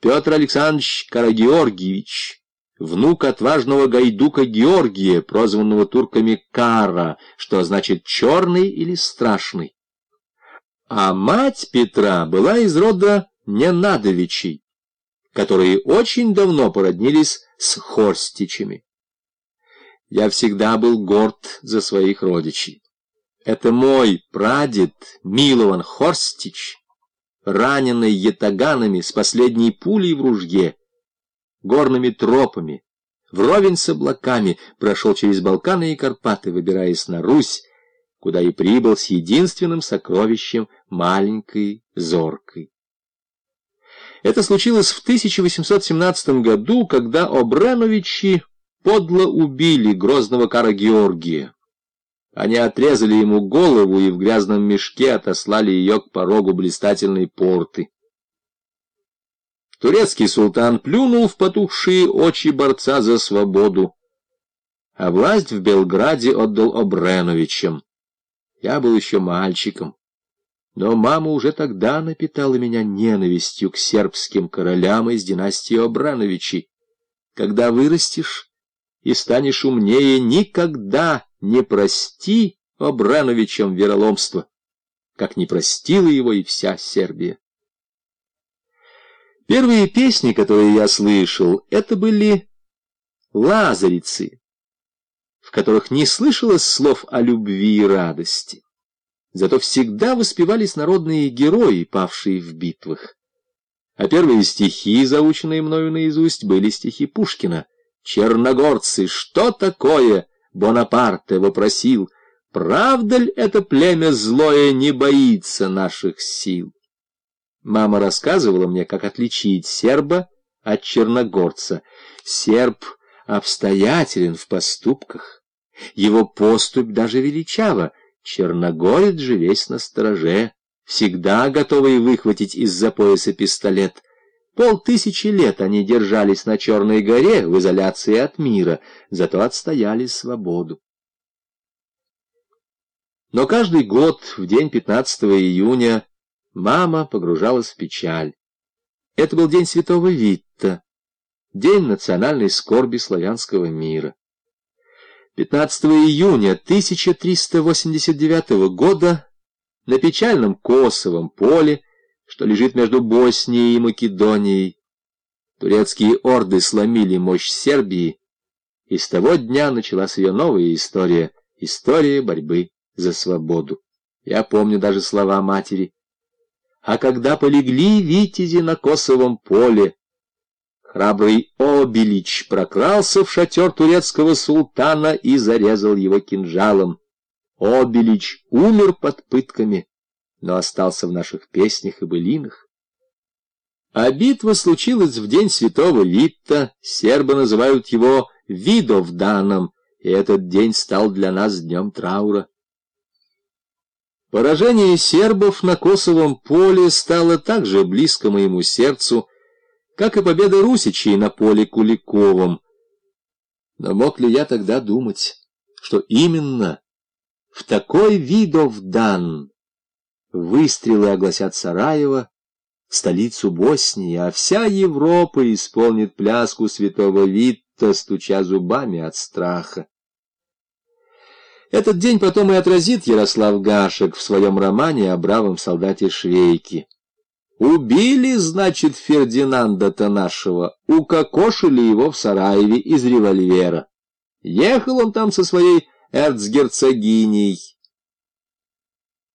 Петр Александрович Карагеоргиевич, внук отважного гайдука Георгия, прозванного турками Кара, что значит «черный» или «страшный». А мать Петра была из рода Ненадовичей, которые очень давно породнились с Хорстичами. Я всегда был горд за своих родичей. Это мой прадед Милован Хорстич, раненый ятаганами с последней пулей в ружье, горными тропами, вровень с облаками, прошел через Балканы и Карпаты, выбираясь на Русь, куда и прибыл с единственным сокровищем маленькой зоркой. Это случилось в 1817 году, когда Обреновичи подло убили грозного кара Георгия. Они отрезали ему голову и в грязном мешке отослали ее к порогу блистательной порты. Турецкий султан плюнул в потухшие очи борца за свободу, а власть в Белграде отдал Обреновичам. Я был еще мальчиком, но мама уже тогда напитала меня ненавистью к сербским королям из династии Обрановичей. Когда вырастешь и станешь умнее, никогда не прости Обрановичам вероломство, как не простила его и вся Сербия. Первые песни, которые я слышал, это были лазарицы, в которых не слышалось слов о любви и радости. Зато всегда воспевались народные герои, павшие в битвах. А первые стихи, заученные мною наизусть, были стихи Пушкина. «Черногорцы, что такое?» Бонапарте вопросил, правда ли это племя злое не боится наших сил? Мама рассказывала мне, как отличить серба от черногорца. Серб обстоятелен в поступках, его поступь даже величава, черногорец же весь на стороже, всегда готовый выхватить из-за пояса пистолет — Полтысячи лет они держались на Черной горе в изоляции от мира, зато отстояли свободу. Но каждый год, в день 15 июня, мама погружалась в печаль. Это был день святого Витта, день национальной скорби славянского мира. 15 июня 1389 года на печальном Косовом поле что лежит между Боснией и Македонией. Турецкие орды сломили мощь Сербии, и с того дня началась ее новая история, история борьбы за свободу. Я помню даже слова матери. А когда полегли витязи на Косовом поле, храбрый Обелич прокрался в шатер турецкого султана и зарезал его кинжалом. Обелич умер под пытками но остался в наших песнях и былинах. А битва случилась в день святого Витта, сербы называют его Видовданом, и этот день стал для нас днем траура. Поражение сербов на Косовом поле стало так же близко моему сердцу, как и победа русичей на поле Куликовом. Но мог ли я тогда думать, что именно в такой Видовдан Выстрелы огласят Сараево, столицу Боснии, а вся Европа исполнит пляску святого Витта, стуча зубами от страха. Этот день потом и отразит Ярослав Гашек в своем романе о бравом солдате Швейке. Убили, значит, Фердинанда-то нашего, укокошили его в Сараеве из револьвера. Ехал он там со своей эрцгерцогиней,